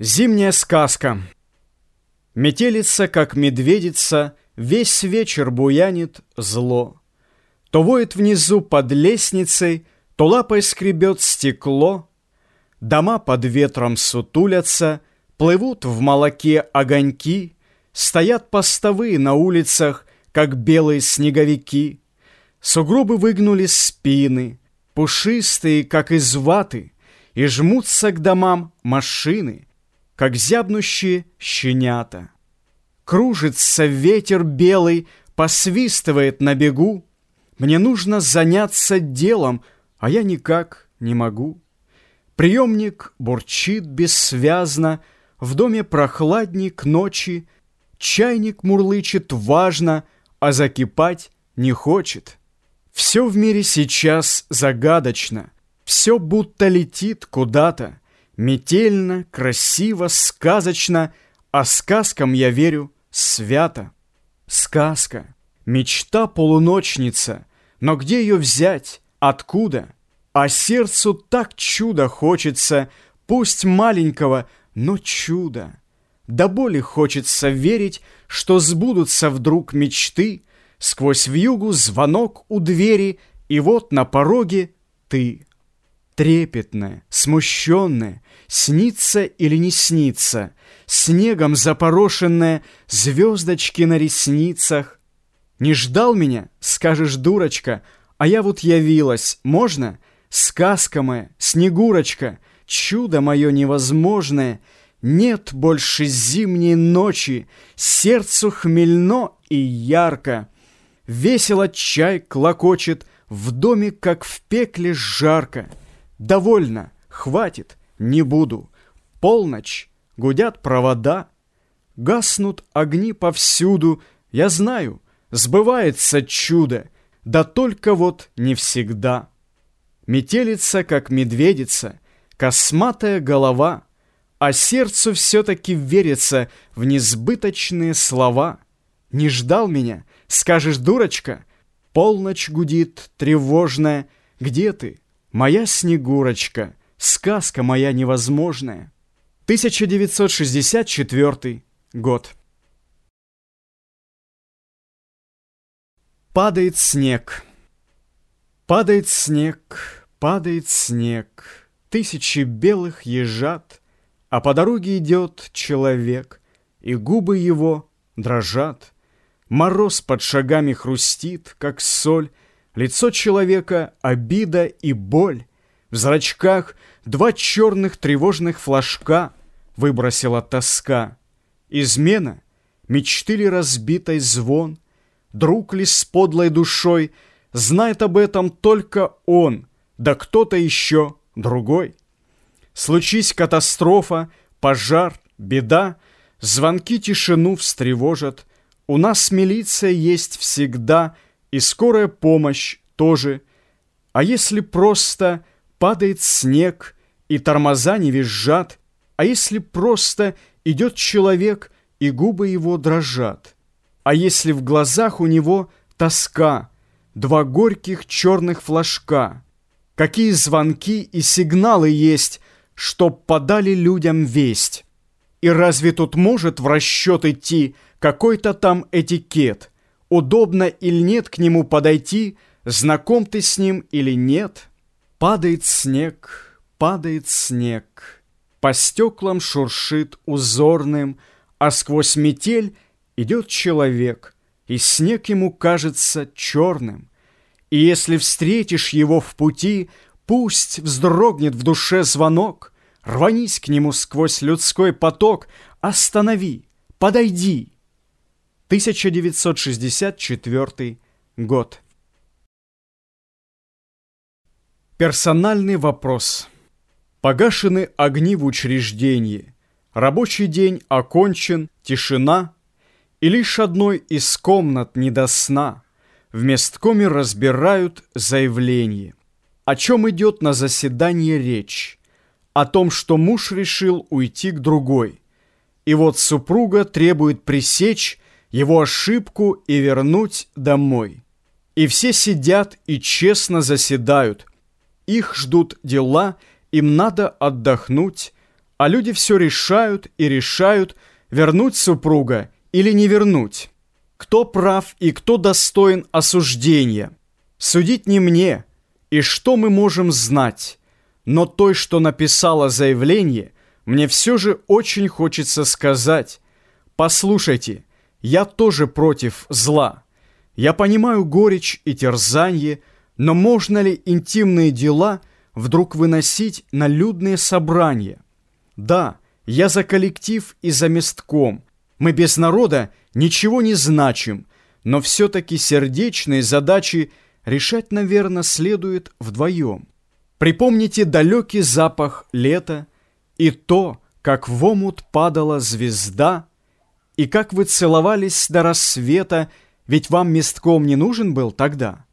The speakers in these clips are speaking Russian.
Зимняя сказка Метелица, как медведица, Весь вечер буянит зло. То воет внизу под лестницей, То лапой скребет стекло. Дома под ветром сутулятся, Плывут в молоке огоньки, Стоят постовые на улицах, Как белые снеговики. Сугробы выгнули спины, Пушистые, как из ваты, И жмутся к домам машины — как зябнущие щенята. Кружится ветер белый, посвистывает на бегу. Мне нужно заняться делом, а я никак не могу. Приемник бурчит бессвязно, В доме прохладник ночи, Чайник мурлычет важно, А закипать не хочет. Все в мире сейчас загадочно, Все будто летит куда-то. Метельно, красиво, сказочно, А сказкам я верю свято. Сказка, мечта полуночница, Но где ее взять, откуда? А сердцу так чудо хочется, Пусть маленького, но чудо. До боли хочется верить, Что сбудутся вдруг мечты, Сквозь вьюгу звонок у двери, И вот на пороге ты трепетное, смущенное, снится или не снится, снегом запорошенное, звездочки на ресницах. Не ждал меня, скажешь, дурочка, а я вот явилась, можно? Сказка моя, Снегурочка, чудо мое невозможное, нет больше зимней ночи, сердцу хмельно и ярко. Весело чай клокочет, в доме, как в пекле, жарко. Довольно, хватит, не буду. Полночь, гудят провода, гаснут огни повсюду. Я знаю, сбывается чудо, да только вот не всегда. Метелица, как медведица, косматая голова, а сердцу все-таки верится в несбыточные слова. Не ждал меня, скажешь, дурочка? Полночь гудит, тревожная. Где ты? Моя Снегурочка, сказка моя невозможная. 1964 год. Падает снег. Падает снег, падает снег. Тысячи белых ежат, а по дороге идет человек, и губы его дрожат. Мороз под шагами хрустит, как соль, Лицо человека — обида и боль. В зрачках два черных тревожных флажка Выбросила тоска. Измена, мечты ли разбитой звон, Друг ли с подлой душой, Знает об этом только он, Да кто-то еще другой. Случись катастрофа, пожар, беда, Звонки тишину встревожат. У нас милиция есть всегда — и скорая помощь тоже. А если просто падает снег, и тормоза не визжат, а если просто идет человек, и губы его дрожат, а если в глазах у него тоска, два горьких черных флажка, какие звонки и сигналы есть, чтоб подали людям весть. И разве тут может в расчет идти какой-то там этикет – удобно или нет к нему подойти, знаком ты с ним или нет. Падает снег, падает снег, по стеклам шуршит узорным, а сквозь метель идет человек, и снег ему кажется черным. И если встретишь его в пути, пусть вздрогнет в душе звонок, рванись к нему сквозь людской поток, останови, подойди — 1964 год. Персональный вопрос. Погашены огни в учреждении. Рабочий день окончен, тишина. И лишь одной из комнат не до сна. В месткоме разбирают заявление. О чем идет на заседании речь? О том, что муж решил уйти к другой. И вот супруга требует пресечь его ошибку и вернуть домой. И все сидят и честно заседают. Их ждут дела, им надо отдохнуть, А люди все решают и решают, вернуть супруга или не вернуть. Кто прав и кто достоин осуждения? Судить не мне, и что мы можем знать? Но той, что написала заявление, мне все же очень хочется сказать. Послушайте, я тоже против зла. Я понимаю горечь и терзанье, но можно ли интимные дела вдруг выносить на людные собрания? Да, я за коллектив и за местком. Мы без народа ничего не значим, но все-таки сердечные задачи решать, наверное, следует вдвоем. Припомните далекий запах лета и то, как в омут падала звезда, и как вы целовались до рассвета, ведь вам местком не нужен был тогда.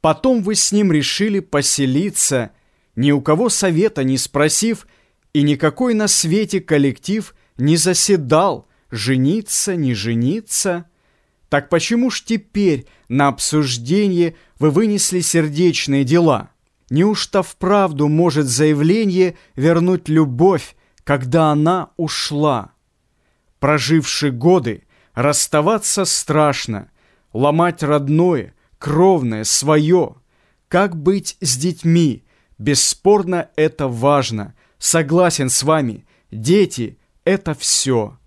Потом вы с ним решили поселиться, ни у кого совета не спросив, и никакой на свете коллектив не заседал, жениться, не жениться. Так почему ж теперь на обсуждение вы вынесли сердечные дела? Неужто вправду может заявление вернуть любовь, когда она ушла? Проживши годы, расставаться страшно, ломать родное, кровное, свое. Как быть с детьми? Бесспорно, это важно. Согласен с вами, дети — это все.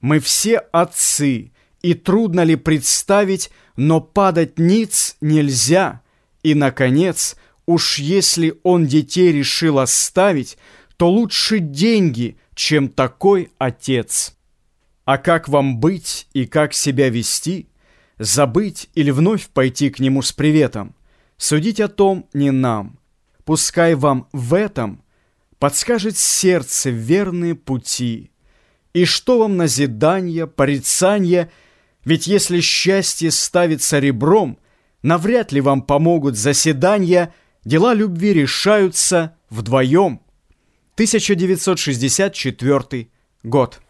Мы все отцы, и трудно ли представить, но падать ниц нельзя. И, наконец, уж если он детей решил оставить, то лучше деньги, чем такой отец. А как вам быть и как себя вести? Забыть или вновь пойти к нему с приветом? Судить о том не нам. Пускай вам в этом подскажет сердце верные пути. И что вам назидание, порицание, ведь если счастье ставится ребром, навряд ли вам помогут заседания, дела любви решаются вдвоем. 1964 год.